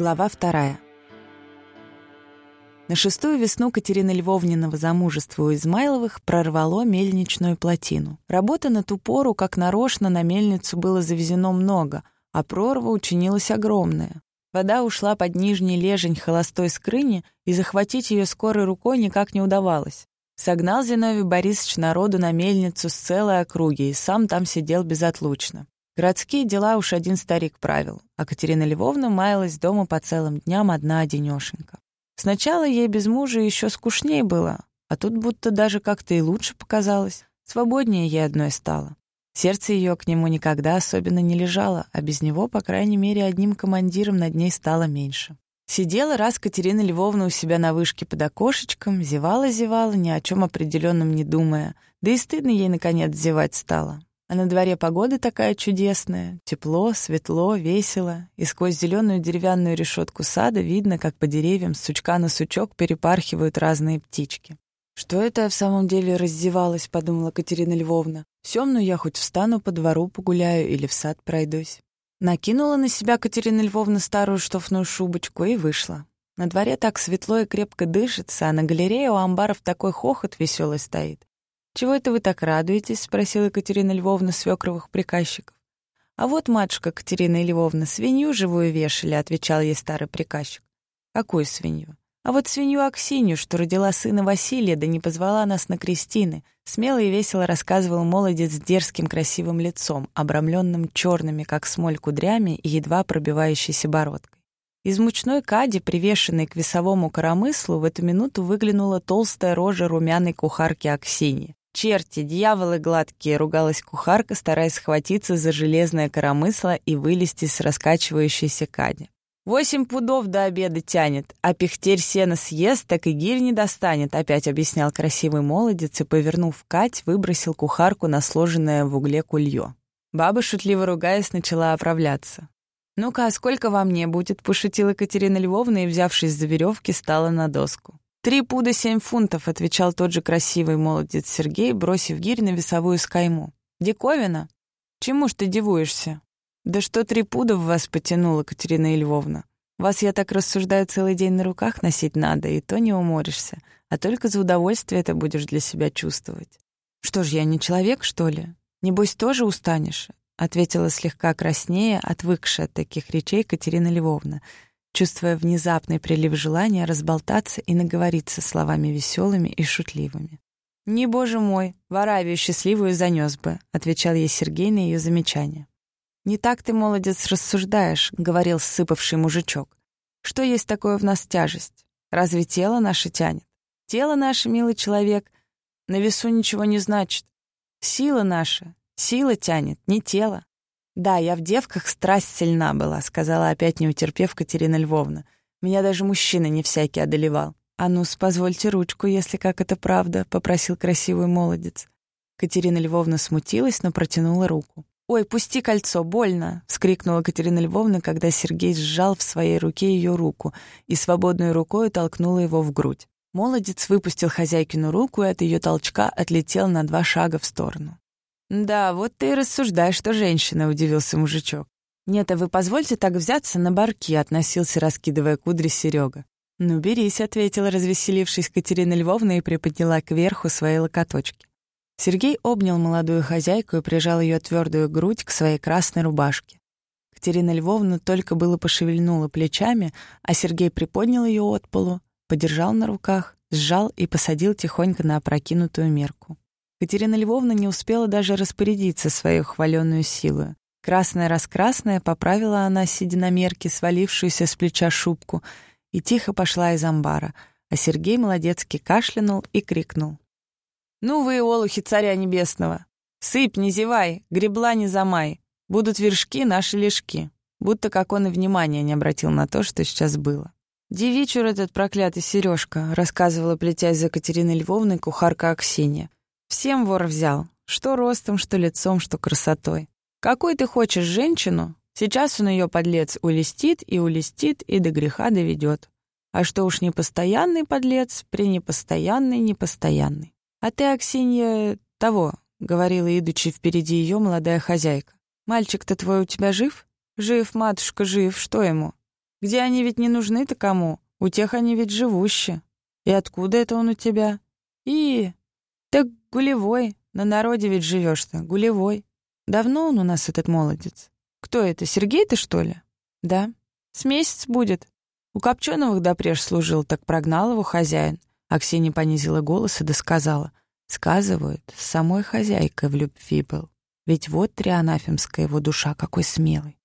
Глава вторая. На шестую весну Катерины Львовниного замужества у Измайловых прорвало мельничную плотину. Работы на ту пору, как нарочно, на мельницу было завезено много, а прорва учинилась огромная. Вода ушла под нижний лежень холостой скрыни, и захватить ее скорой рукой никак не удавалось. Согнал Зиновий Борисович народу на мельницу с целой округи и сам там сидел безотлучно. Городские дела уж один старик правил, а Катерина Львовна маялась дома по целым дням одна-одинёшенька. Сначала ей без мужа еще скучнее было, а тут будто даже как-то и лучше показалось. Свободнее ей одной стало. Сердце ее к нему никогда особенно не лежало, а без него, по крайней мере, одним командиром над ней стало меньше. Сидела раз Катерина Львовна у себя на вышке под окошечком, зевала-зевала, ни о чем определенном не думая. Да и стыдно ей, наконец, зевать стало. А на дворе погода такая чудесная. Тепло, светло, весело. И сквозь зеленую деревянную решетку сада видно, как по деревьям с сучка на сучок перепархивают разные птички. «Что это я в самом деле раздевалась?» — подумала Катерина Львовна. «Семну я хоть встану по двору погуляю или в сад пройдусь». Накинула на себя Катерина Львовна старую штофную шубочку и вышла. На дворе так светло и крепко дышится, а на галерее у амбаров такой хохот веселый стоит. «Чего это вы так радуетесь?» — спросила Екатерина Львовна свекровых приказчиков. «А вот, матушка Катерина Львовна, свинью живую вешали», — отвечал ей старый приказчик. «Какую свинью?» «А вот свинью Аксинью, что родила сына Василия, да не позвала нас на крестины», смело и весело рассказывал молодец с дерзким красивым лицом, обрамленным черными, как смоль, кудрями и едва пробивающейся бородкой. Из мучной кади, привешенной к весовому коромыслу, в эту минуту выглянула толстая рожа румяной кухарки Аксиньи. «Черти, дьяволы гладкие!» — ругалась кухарка, стараясь схватиться за железное коромысло и вылезти с раскачивающейся кади. «Восемь пудов до обеда тянет, а пихтерь сена съест, так и гирь не достанет», — опять объяснял красивый молодец и, повернув Кать, выбросил кухарку на сложенное в угле кулье. Баба, шутливо ругаясь, начала оправляться. «Ну-ка, а сколько вам не будет?» — пошутила Катерина Львовна и, взявшись за веревки, стала на доску. «Три пуда семь фунтов», — отвечал тот же красивый молодец Сергей, бросив гирь на весовую скайму. «Диковина? Чему ж ты дивуешься?» «Да что три пуда в вас потянула, Катерина Львовна? Вас, я так рассуждаю, целый день на руках носить надо, и то не уморишься, а только за удовольствие это будешь для себя чувствовать». «Что ж, я не человек, что ли? Небось, тоже устанешь?» — ответила слегка краснее, отвыкшая от таких речей Катерина Львовна — чувствуя внезапный прилив желания разболтаться и наговориться словами веселыми и шутливыми. «Не, боже мой, в Аравию счастливую занес бы», — отвечал ей Сергей на ее замечание. «Не так ты, молодец, рассуждаешь», — говорил сыпавший мужичок. «Что есть такое в нас тяжесть? Разве тело наше тянет? Тело наше, милый человек, на весу ничего не значит. Сила наша, сила тянет, не тело. «Да, я в девках страсть сильна была», — сказала опять не утерпев Катерина Львовна. «Меня даже мужчина не всякий одолевал». «А ну, позвольте ручку, если как это правда», — попросил красивый молодец. Катерина Львовна смутилась, но протянула руку. «Ой, пусти кольцо, больно!» — вскрикнула Катерина Львовна, когда Сергей сжал в своей руке ее руку и свободной рукой толкнула его в грудь. Молодец выпустил хозяйкину руку и от ее толчка отлетел на два шага в сторону. «Да, вот ты и рассуждаешь, что женщина», — удивился мужичок. «Нет, а вы позвольте так взяться на барки», — относился, раскидывая кудри Серега. «Ну, берись», — ответила, развеселившись Катерина Львовна и приподняла кверху свои локоточки. Сергей обнял молодую хозяйку и прижал ее твердую грудь к своей красной рубашке. Катерина Львовна только было пошевельнула плечами, а Сергей приподнял ее от полу, подержал на руках, сжал и посадил тихонько на опрокинутую мерку. Катерина Львовна не успела даже распорядиться свою хваленную силу. Красная-раскрасная поправила она, сидя на мерке, свалившуюся с плеча шубку, и тихо пошла из амбара, а Сергей молодецки кашлянул и крикнул. «Ну вы, олухи царя небесного! Сыпь, не зевай, гребла не замай! Будут вершки наши лешки!» Будто как он и внимания не обратил на то, что сейчас было. «Девичур этот проклятый Сережка», — рассказывала, плетясь за Катериной Львовной, кухарка Аксинья. Всем вор взял. Что ростом, что лицом, что красотой. Какой ты хочешь женщину? Сейчас он ее подлец улестит и улестит и до греха доведет. А что уж непостоянный подлец, при непостоянный непостоянный. А ты, Аксинья, того, — говорила, идучи впереди ее молодая хозяйка. «Мальчик-то твой у тебя жив?» «Жив, матушка, жив. Что ему?» Где они ведь не нужны-то кому? У тех они ведь живущие. И откуда это он у тебя? И... Так гулевой. На народе ведь живешь-то. Гулевой. Давно он у нас, этот молодец? Кто это, Сергей-то, что ли? Да. С месяц будет. У Копченовых допреж служил, так прогнал его хозяин. А Ксения понизила голос и досказала. Сказывают, с самой хозяйкой в любви был. Ведь вот трианафемская его душа, какой смелый.